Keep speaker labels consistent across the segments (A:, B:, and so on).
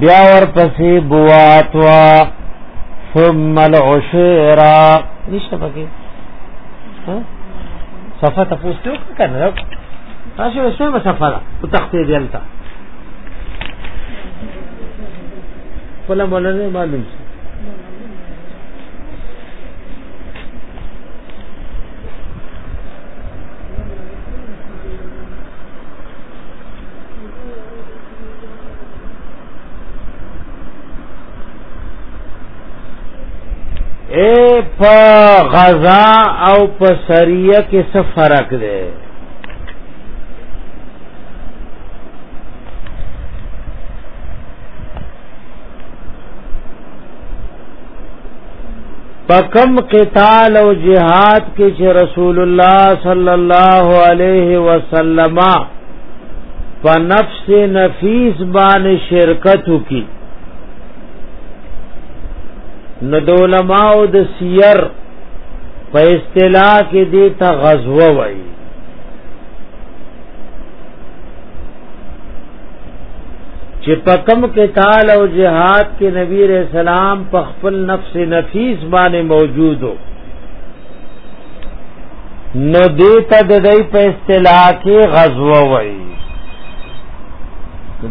A: بیا ور پسې بوات وا ثم العشيرا نشته پکې ها صفه تاسو ته کنه تاسو یې سمه صفه ده او تختې دیلتا ولا مولانا معلوم شي اے په غزا او په سریه کې څه فرق دی پکم قتال او جهاد کې چې رسول الله صلی الله علیه وسلم په نفس نفیس باندې شرکت وکي نو د علماء د سیر په اصطلاح کې دې ته غزوه وایي چې په کم قتال او جهاد کې نبی رسول سلام په خپل نفس نفیس باندې موجودو نو دې ته د دې په اصطلاح کې غزوه وایي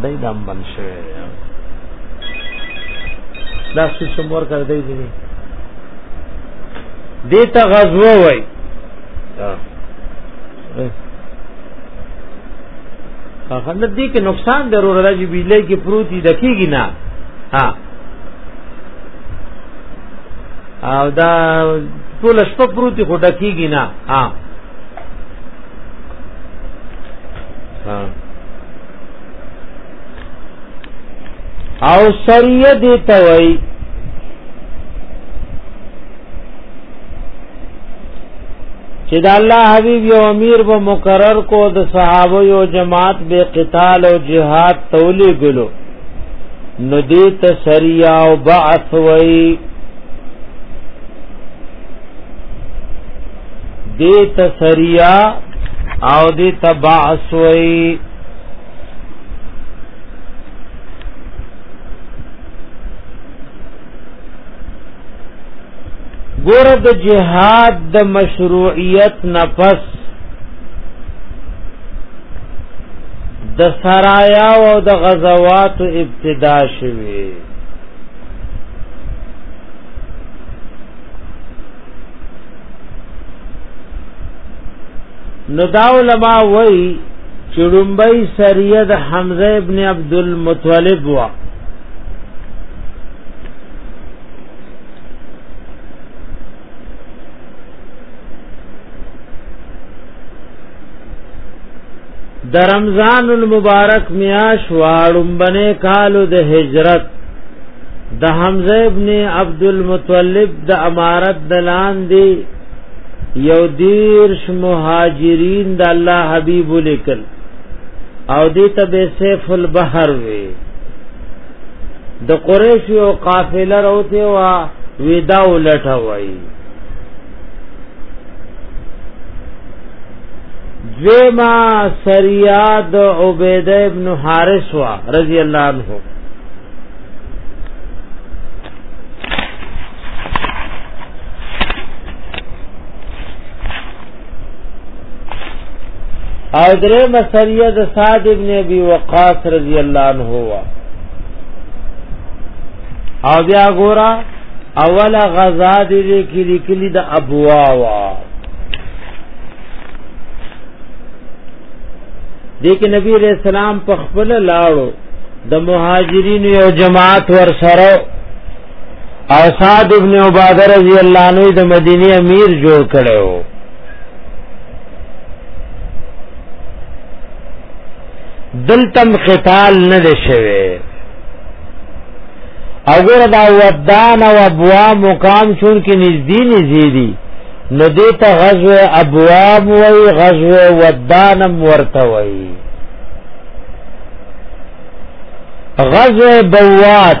A: دای دم بن شوی دا څه څومره کړی دی دیتا غزوه وای هغه نه دي کې نقصان ضرور راځي بجلی کې پروتي دکېږي نه ها او دا ټول شپه پروتي خو دکېږي نه ها ها او سریه دی توي چې د الله حبيب یو امیر به مقرر کو د صحابه یو جماعت به قتال او جهاد تولی ګلو ندیت سریا او بعث وای دیت سریا او دیت بعث وای ګوره د جهاد د مشروعیت نفس د سرایا او د غزوات ابتدا شوه نو دا علماء وای چې رومبای سریه د حمزه ابن عبد المطلب وا د رمضان المبارک میاش واړم بنه کالو د هجرت د حمزه ابن عبد المطلب د امارت دلان دی یو دیرش مهاجرین د الله حبیب لیکل او دې ته به سیف البحر وی د قریش او قافله راوته وا ودا ولټه وای دویما سریا د عبید ابن حارث وا رضی الله عنه او درې مسریه د سعد ابن ابي وقاص رضی الله عنه وا او بیا ګورا اوله غزا دې کې لیکلي د ابوا وا دې کې نبی عليه السلام په خپل لاړو د مهاجرینو یو جماعت ور سره او سعد ابن عباده رضی الله عنه د مدینه امیر جوړ کړو دلتم قتال نه شوه او ګور دا ودان او ابوا مقام چون کې نږدې نږدې دي نو دې ته غزو ابوا وای غزو ودانم ورته وای غزو بوات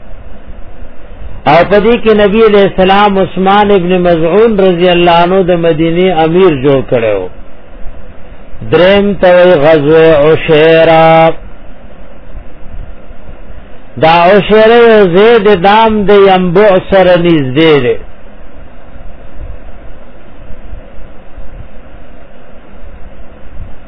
A: او په دې کې نبی علیہ السلام عثمان ابن مزعون رضی الله عنه د مدینه امیر جوړ کړو دریم ته غزوه عشیرا دا عشیرا زید دام د ینبع سره نږدې دی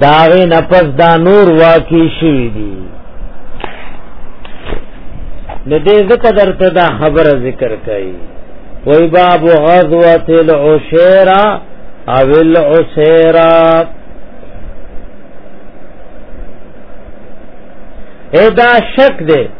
A: داغه نفس دا نور واقع شوی دی نو دې ذکر درته دا خبره ذکر کړي وای باب غزوه العشيره او العشيره ادا شک دے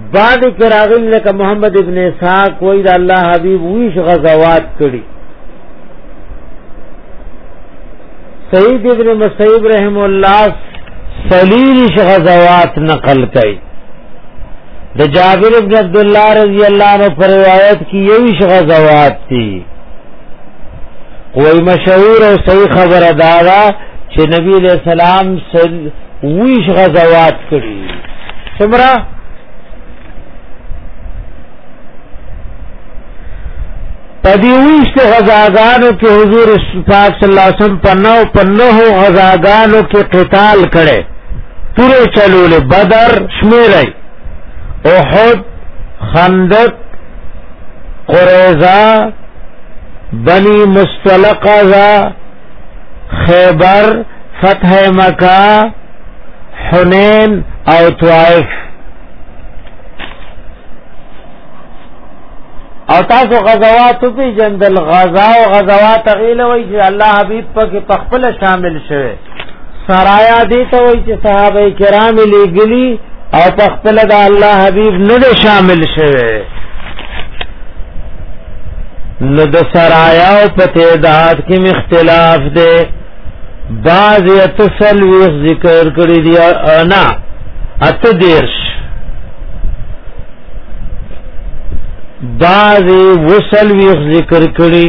A: بعد کې راغلی لکه محمد ابن اسحاق وای دا الله حبیب ویش غزوات کړي سید ابن مسیب رحم الله سلیریش غزوات نقل کړي د جابر ابن عبد الله رضی الله عنه پر روایت کې یوش غزوات دي وای مشهور او صحیح خبره دا چې نبی علیہ السلام ویش غزوات کړي سمرا پدی ویش ته غزاګانو کې حضور پاک صلی الله علیه وسلم پنو پنو غزاګانو کې قتال کړي پوره چلول بدر شمیرای احد خندق قریظه بنی مستلقه خیبر فتح مکه حنین او طائف او تاسو غزوات په جندل غزا او غزوات غیله وی چې الله حبیب پکې پخپل شامل شوه سرایا دی ته وای چې صحابه کرام لګلی او په خپل د الله حبیب نه شامل شوه نو د سرایا او په تعداد کې مختلاف دی بعض یتسل وی ذکر کړی دی انا ات دیرش بعض وسل وی ذکر کړی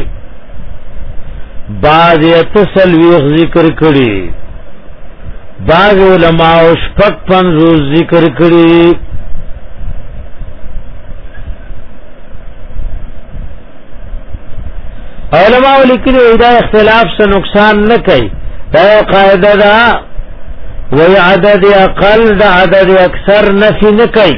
A: بعض تسلویخ ذکر کړي بعض علماء شپږ پنځوس ذکر کړي علماء لیکلي دا اختلاف څه نقصان نه کوي دا قاعده ده وی عدد اقل د عدد اکثر نفی نه کوي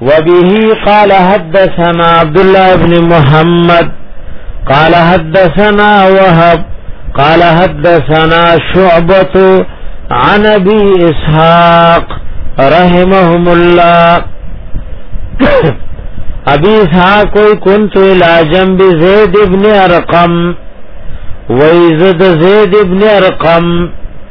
A: وبه قال حدثنا عبد الله بن محمد قال حدثنا وهب قال حدثنا شعبة عن ابي اسحاق رحمهم الله ابي اسحاق كنت الى جنب زيد بن ارقم ویزد زید ابن ارقم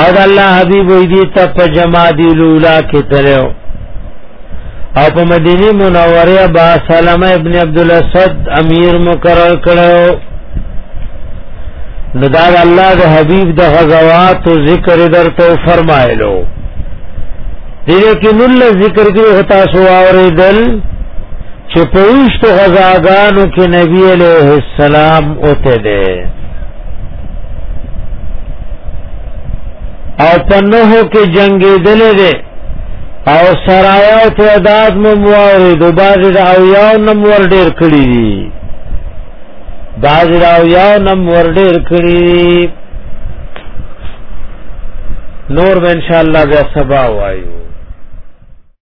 A: او د الله حبيب وې دي ته په جما دی لولا کې تلو او په مدینه منوره با سلمہ ابن عبد الاسد امیر مقرر کړو نو دا الله د حبیب د غزوات او ذکر درته فرمایلو دې کې نل ذکر کې هتا سو اوریدل چې پوښت غزاګانو کې نبی عليه السلام اوته ده او پنوه کې جنگي دلې ده او سرایا او تعداد مو موارد او باز د او یو نم ور ډیر کړی دي باز د او یو نم ور ډیر کړی نور به ان شاء الله بیا سبا وایو